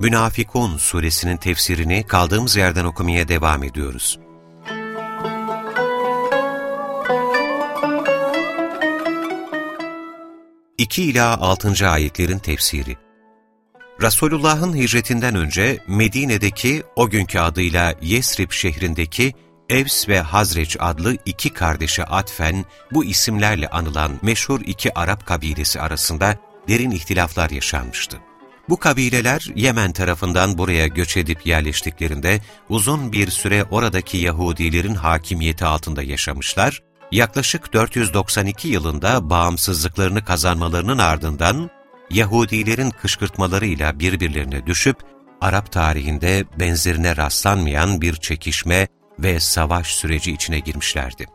Münafikun suresinin tefsirini kaldığımız yerden okumaya devam ediyoruz. İki ila altıncı ayetlerin tefsiri Resulullah'ın hicretinden önce Medine'deki o günkü adıyla Yesrib şehrindeki Evs ve Hazreç adlı iki kardeşe atfen bu isimlerle anılan meşhur iki Arap kabilesi arasında derin ihtilaflar yaşanmıştı. Bu kabileler Yemen tarafından buraya göç edip yerleştiklerinde uzun bir süre oradaki Yahudilerin hakimiyeti altında yaşamışlar, yaklaşık 492 yılında bağımsızlıklarını kazanmalarının ardından Yahudilerin kışkırtmalarıyla birbirlerine düşüp Arap tarihinde benzerine rastlanmayan bir çekişme ve savaş süreci içine girmişlerdi.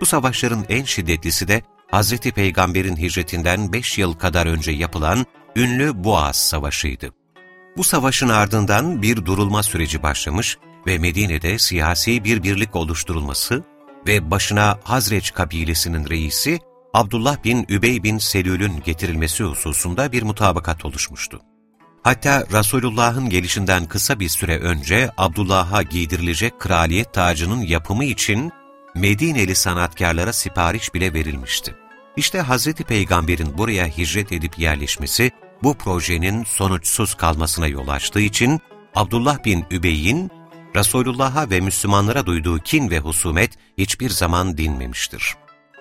Bu savaşların en şiddetlisi de Hz. Peygamber'in hicretinden 5 yıl kadar önce yapılan ünlü Boğaz Savaşı'ydı. Bu savaşın ardından bir durulma süreci başlamış ve Medine'de siyasi bir birlik oluşturulması ve başına Hazreç kabilesinin reisi Abdullah bin Übey bin Selül'ün getirilmesi hususunda bir mutabakat oluşmuştu. Hatta Resulullah'ın gelişinden kısa bir süre önce Abdullah'a giydirilecek kraliyet tacının yapımı için Medineli sanatkarlara sipariş bile verilmişti. İşte Hz. Peygamber'in buraya hicret edip yerleşmesi, bu projenin sonuçsuz kalmasına yol açtığı için Abdullah bin Übey'in Resulullah'a ve Müslümanlara duyduğu kin ve husumet hiçbir zaman dinmemiştir.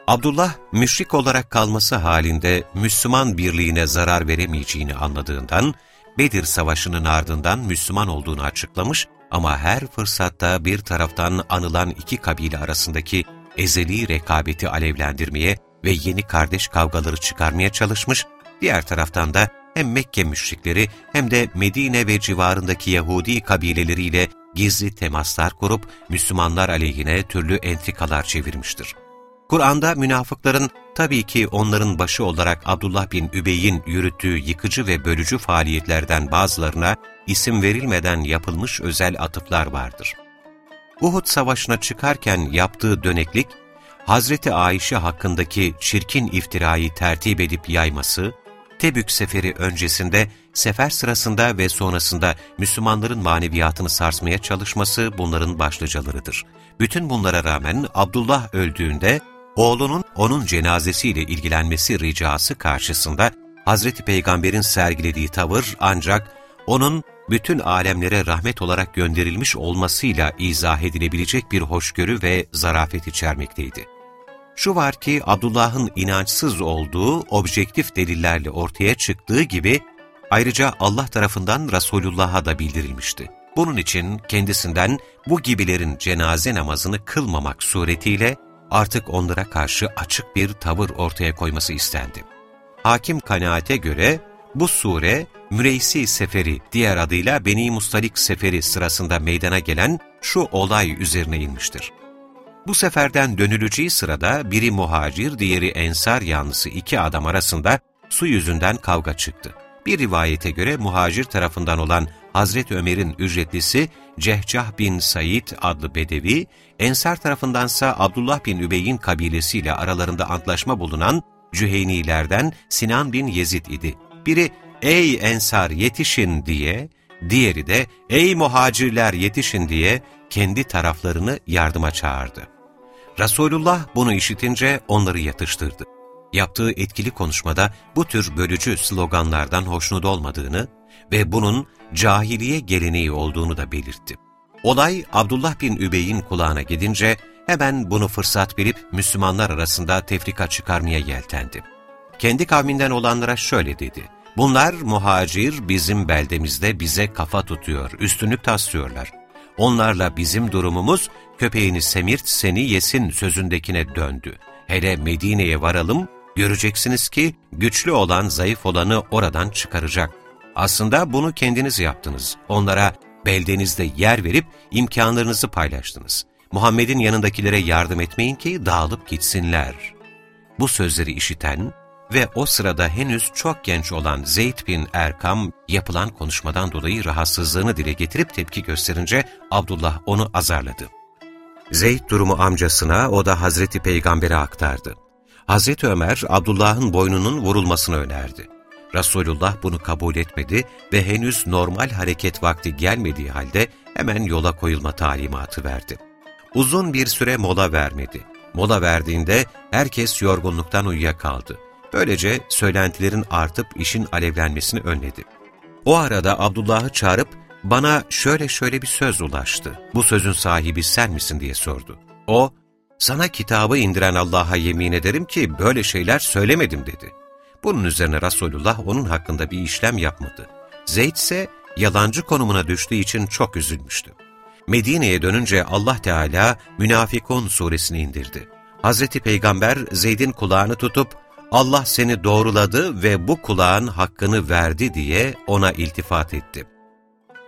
Abdullah, müşrik olarak kalması halinde Müslüman birliğine zarar veremeyeceğini anladığından, Bedir Savaşı'nın ardından Müslüman olduğunu açıklamış ama her fırsatta bir taraftan anılan iki kabile arasındaki ezeli rekabeti alevlendirmeye ve yeni kardeş kavgaları çıkarmaya çalışmış, diğer taraftan da hem Mekke müşrikleri hem de Medine ve civarındaki Yahudi kabileleriyle gizli temaslar kurup Müslümanlar aleyhine türlü entrikalar çevirmiştir. Kur'an'da münafıkların tabii ki onların başı olarak Abdullah bin Übey'in yürüttüğü yıkıcı ve bölücü faaliyetlerden bazılarına isim verilmeden yapılmış özel atıflar vardır. Uhud Savaşı'na çıkarken yaptığı döneklik, Hazreti Ayşe hakkındaki çirkin iftirayı tertip edip yayması, Tebük seferi öncesinde, sefer sırasında ve sonrasında Müslümanların maneviyatını sarsmaya çalışması bunların başlıcalarıdır. Bütün bunlara rağmen Abdullah öldüğünde, oğlunun onun cenazesiyle ilgilenmesi ricası karşısında Hazreti Peygamber'in sergilediği tavır ancak onun bütün alemlere rahmet olarak gönderilmiş olmasıyla izah edilebilecek bir hoşgörü ve zarafet içermekteydi. Şu var ki Abdullah'ın inançsız olduğu objektif delillerle ortaya çıktığı gibi ayrıca Allah tarafından Resulullah'a da bildirilmişti. Bunun için kendisinden bu gibilerin cenaze namazını kılmamak suretiyle artık onlara karşı açık bir tavır ortaya koyması istendi. Hakim kanaate göre bu sure Müreysi Seferi diğer adıyla Beni Mustalik Seferi sırasında meydana gelen şu olay üzerine inmiştir. Bu seferden dönüleceği sırada biri muhacir, diğeri ensar yanlısı iki adam arasında su yüzünden kavga çıktı. Bir rivayete göre muhacir tarafından olan Hazreti Ömer'in ücretlisi Cehcah bin Said adlı bedevi, Ensar tarafındansa Abdullah bin Übey'in kabilesiyle aralarında antlaşma bulunan Cüheynilerden Sinan bin Yezid idi. Biri, ''Ey Ensar yetişin'' diye, diğeri de ''Ey muhacirler yetişin'' diye kendi taraflarını yardıma çağırdı. Resulullah bunu işitince onları yatıştırdı. Yaptığı etkili konuşmada bu tür bölücü sloganlardan hoşnut olmadığını ve bunun cahiliye geleneği olduğunu da belirtti. Olay Abdullah bin Übey'in kulağına gidince hemen bunu fırsat bilip Müslümanlar arasında tefrika çıkarmaya yeltendi. Kendi kavminden olanlara şöyle dedi. Bunlar muhacir bizim beldemizde bize kafa tutuyor, üstünlük taslıyorlar. Onlarla bizim durumumuz köpeğini semirt seni yesin sözündekine döndü. Hele Medine'ye varalım, göreceksiniz ki güçlü olan zayıf olanı oradan çıkaracak. Aslında bunu kendiniz yaptınız. Onlara beldenizde yer verip imkanlarınızı paylaştınız. Muhammed'in yanındakilere yardım etmeyin ki dağılıp gitsinler. Bu sözleri işiten ve o sırada henüz çok genç olan Zeyd bin Erkam yapılan konuşmadan dolayı rahatsızlığını dile getirip tepki gösterince Abdullah onu azarladı. Zeyd durumu amcasına, o da Hazreti Peygamber'e aktardı. Hazreti Ömer, Abdullah'ın boynunun vurulmasını önerdi. Resulullah bunu kabul etmedi ve henüz normal hareket vakti gelmediği halde hemen yola koyulma talimatı verdi. Uzun bir süre mola vermedi. Mola verdiğinde herkes yorgunluktan uyuyakaldı. Böylece söylentilerin artıp işin alevlenmesini önledi. O arada Abdullah'ı çağırıp bana şöyle şöyle bir söz ulaştı. Bu sözün sahibi sen misin diye sordu. O, sana kitabı indiren Allah'a yemin ederim ki böyle şeyler söylemedim dedi. Bunun üzerine Resulullah onun hakkında bir işlem yapmadı. Zeyd ise yalancı konumuna düştüğü için çok üzülmüştü. Medine'ye dönünce Allah Teala Münafikun suresini indirdi. Hazreti Peygamber Zeyd'in kulağını tutup Allah seni doğruladı ve bu kulağın hakkını verdi diye ona iltifat etti.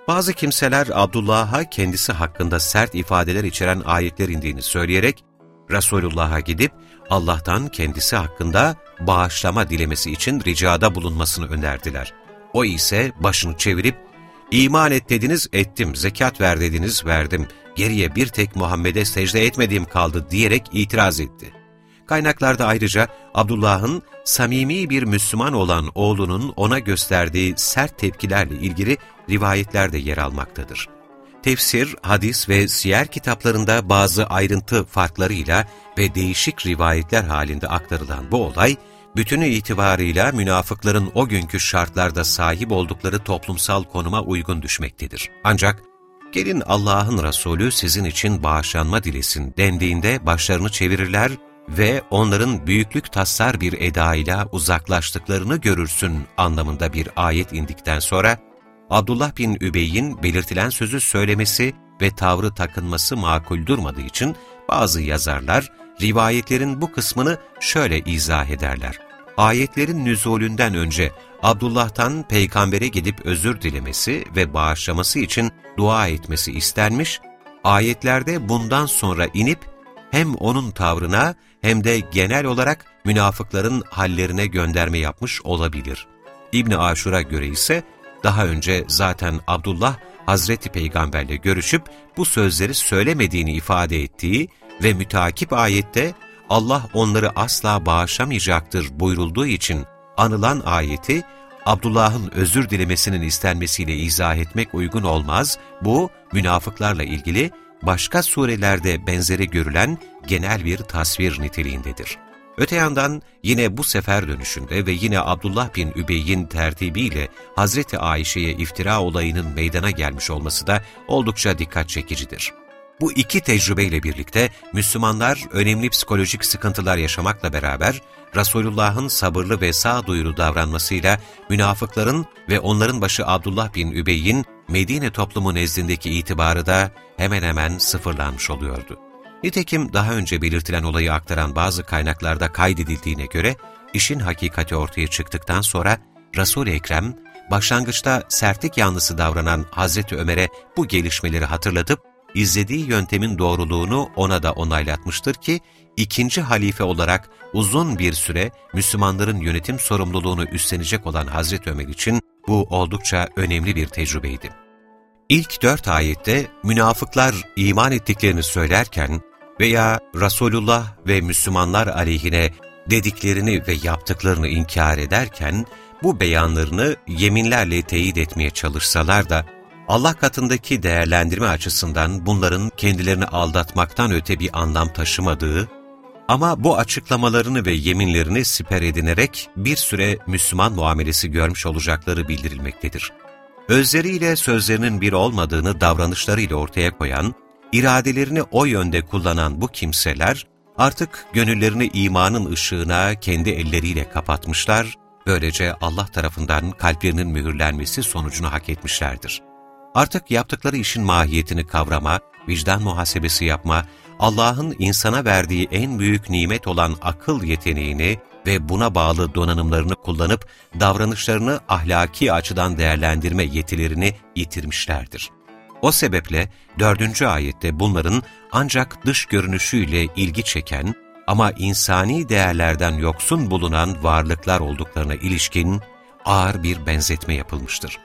Bazı kimseler Abdullah'a kendisi hakkında sert ifadeler içeren ayetler indiğini söyleyerek Resulullah'a gidip Allah'tan kendisi hakkında bağışlama dilemesi için ricada bulunmasını önerdiler. O ise başını çevirip, iman et dediniz ettim, zekat ver dediniz verdim, geriye bir tek Muhammed'e secde etmediğim kaldı diyerek itiraz etti. Kaynaklarda ayrıca Abdullah'ın samimi bir Müslüman olan oğlunun ona gösterdiği sert tepkilerle ilgili rivayetler de yer almaktadır. Tefsir, hadis ve siyer kitaplarında bazı ayrıntı farklarıyla ve değişik rivayetler halinde aktarılan bu olay, bütünü itibarıyla münafıkların o günkü şartlarda sahip oldukları toplumsal konuma uygun düşmektedir. Ancak gelin Allah'ın Resulü sizin için bağışlanma dilesin dendiğinde başlarını çevirirler ve onların büyüklük tassar bir edayla uzaklaştıklarını görürsün anlamında bir ayet indikten sonra, Abdullah bin Übey'in belirtilen sözü söylemesi ve tavrı takınması makul durmadığı için bazı yazarlar rivayetlerin bu kısmını şöyle izah ederler. Ayetlerin nüzulünden önce Abdullah'tan peygambere gidip özür dilemesi ve bağışlaması için dua etmesi istenmiş, ayetlerde bundan sonra inip hem onun tavrına hem de genel olarak münafıkların hallerine gönderme yapmış olabilir. İbni Aşur'a göre ise daha önce zaten Abdullah Hazreti Peygamberle görüşüp bu sözleri söylemediğini ifade ettiği ve mütakip ayette Allah onları asla bağışlamayacaktır buyurulduğu için anılan ayeti Abdullah'ın özür dilemesinin istenmesiyle izah etmek uygun olmaz, bu münafıklarla ilgili başka surelerde benzeri görülen genel bir tasvir niteliğindedir. Öte yandan yine bu sefer dönüşünde ve yine Abdullah bin Übey'in tertibiyle Hazreti Ayşe'ye iftira olayının meydana gelmiş olması da oldukça dikkat çekicidir. Bu iki tecrübeyle birlikte Müslümanlar önemli psikolojik sıkıntılar yaşamakla beraber Resulullah'ın sabırlı ve sağduyulu davranmasıyla münafıkların ve onların başı Abdullah bin Übey'in Medine toplumu nezdindeki itibarı da hemen hemen sıfırlanmış oluyordu. Nitekim daha önce belirtilen olayı aktaran bazı kaynaklarda kaydedildiğine göre, işin hakikati ortaya çıktıktan sonra Resul-i Ekrem, başlangıçta sertlik yanlısı davranan Hazreti Ömer'e bu gelişmeleri hatırlatıp, izlediği yöntemin doğruluğunu ona da onaylatmıştır ki, ikinci halife olarak uzun bir süre Müslümanların yönetim sorumluluğunu üstlenecek olan Hazreti Ömer için bu oldukça önemli bir tecrübeydi. İlk dört ayette münafıklar iman ettiklerini söylerken veya Resulullah ve Müslümanlar aleyhine dediklerini ve yaptıklarını inkar ederken bu beyanlarını yeminlerle teyit etmeye çalışsalar da Allah katındaki değerlendirme açısından bunların kendilerini aldatmaktan öte bir anlam taşımadığı ama bu açıklamalarını ve yeminlerini siper edinerek bir süre Müslüman muamelesi görmüş olacakları bildirilmektedir. Özleriyle sözlerinin bir olmadığını davranışlarıyla ortaya koyan, iradelerini o yönde kullanan bu kimseler, artık gönüllerini imanın ışığına kendi elleriyle kapatmışlar, böylece Allah tarafından kalplerinin mühürlenmesi sonucunu hak etmişlerdir. Artık yaptıkları işin mahiyetini kavrama, vicdan muhasebesi yapma, Allah'ın insana verdiği en büyük nimet olan akıl yeteneğini ve buna bağlı donanımlarını kullanıp davranışlarını ahlaki açıdan değerlendirme yetilerini yitirmişlerdir. O sebeple dördüncü ayette bunların ancak dış görünüşüyle ilgi çeken ama insani değerlerden yoksun bulunan varlıklar olduklarına ilişkin ağır bir benzetme yapılmıştır.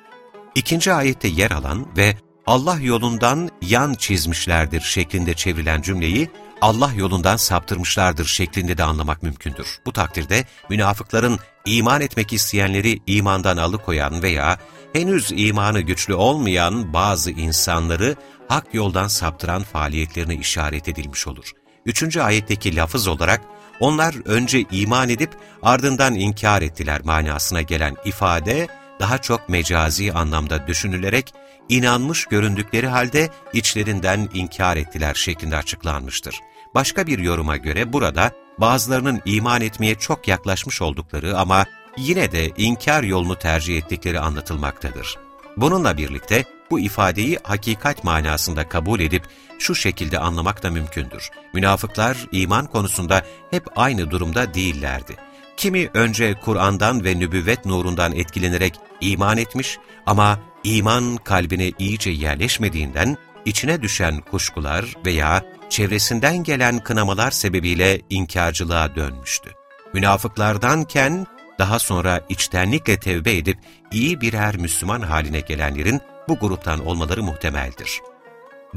İkinci ayette yer alan ve Allah yolundan yan çizmişlerdir şeklinde çevrilen cümleyi Allah yolundan saptırmışlardır şeklinde de anlamak mümkündür. Bu takdirde münafıkların iman etmek isteyenleri imandan alıkoyan veya henüz imanı güçlü olmayan bazı insanları hak yoldan saptıran faaliyetlerine işaret edilmiş olur. Üçüncü ayetteki lafız olarak onlar önce iman edip ardından inkar ettiler manasına gelen ifade daha çok mecazi anlamda düşünülerek inanmış göründükleri halde içlerinden inkar ettiler şeklinde açıklanmıştır. Başka bir yoruma göre burada bazılarının iman etmeye çok yaklaşmış oldukları ama yine de inkar yolunu tercih ettikleri anlatılmaktadır. Bununla birlikte bu ifadeyi hakikat manasında kabul edip şu şekilde anlamak da mümkündür. Münafıklar iman konusunda hep aynı durumda değillerdi. Kimi önce Kur'an'dan ve nübüvvet nurundan etkilenerek iman etmiş ama iman kalbine iyice yerleşmediğinden içine düşen kuşkular veya çevresinden gelen kınamalar sebebiyle inkarcılığa dönmüştü. Münafıklardanken daha sonra içtenlikle tevbe edip iyi birer Müslüman haline gelenlerin bu gruptan olmaları muhtemeldir.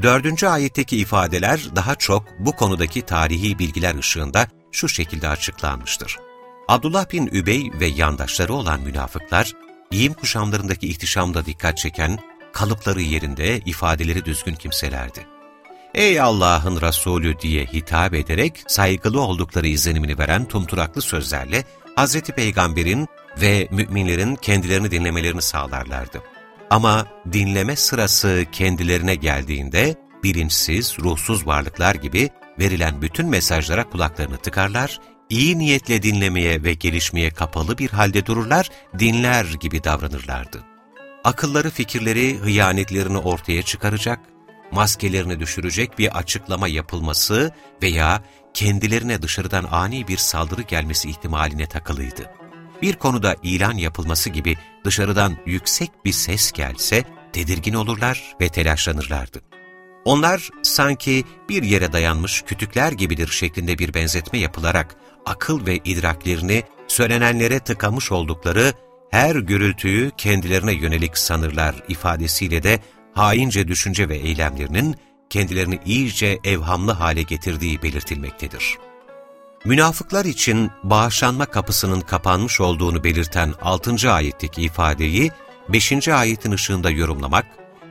Dördüncü ayetteki ifadeler daha çok bu konudaki tarihi bilgiler ışığında şu şekilde açıklanmıştır. Abdullah bin Übey ve yandaşları olan münafıklar, giyim kuşamlarındaki ihtişamda dikkat çeken, kalıpları yerinde, ifadeleri düzgün kimselerdi. Ey Allah'ın Resulü diye hitap ederek saygılı oldukları izlenimini veren tumturaklı sözlerle Hz. Peygamber'in ve müminlerin kendilerini dinlemelerini sağlarlardı. Ama dinleme sırası kendilerine geldiğinde bilinçsiz, ruhsuz varlıklar gibi verilen bütün mesajlara kulaklarını tıkarlar, iyi niyetle dinlemeye ve gelişmeye kapalı bir halde dururlar, dinler gibi davranırlardı. Akılları fikirleri hıyanetlerini ortaya çıkaracak, maskelerini düşürecek bir açıklama yapılması veya kendilerine dışarıdan ani bir saldırı gelmesi ihtimaline takılıydı. Bir konuda ilan yapılması gibi dışarıdan yüksek bir ses gelse tedirgin olurlar ve telaşlanırlardı. Onlar sanki bir yere dayanmış kütükler gibidir şeklinde bir benzetme yapılarak akıl ve idraklerini söylenenlere tıkamış oldukları her gürültüyü kendilerine yönelik sanırlar ifadesiyle de haince düşünce ve eylemlerinin kendilerini iyice evhamlı hale getirdiği belirtilmektedir. Münafıklar için bağışlanma kapısının kapanmış olduğunu belirten 6. ayetteki ifadeyi 5. ayetin ışığında yorumlamak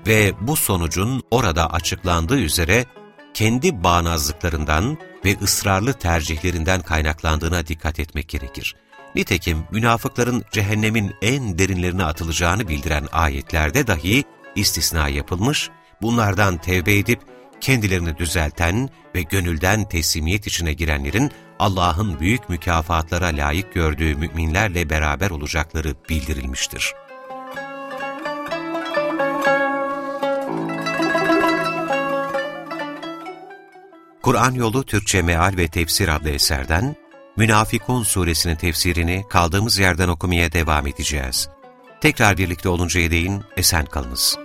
ve bu sonucun orada açıklandığı üzere kendi bağnazlıklarından ve ısrarlı tercihlerinden kaynaklandığına dikkat etmek gerekir. Nitekim münafıkların cehennemin en derinlerine atılacağını bildiren ayetlerde dahi istisna yapılmış, bunlardan tevbe edip kendilerini düzelten ve gönülden teslimiyet içine girenlerin Allah'ın büyük mükafatlara layık gördüğü müminlerle beraber olacakları bildirilmiştir. Kur'an Yolu Türkçe Meal ve Tefsir adlı eserden Münafikun suresinin tefsirini kaldığımız yerden okumaya devam edeceğiz. Tekrar birlikte oluncaya değin esen kalınız.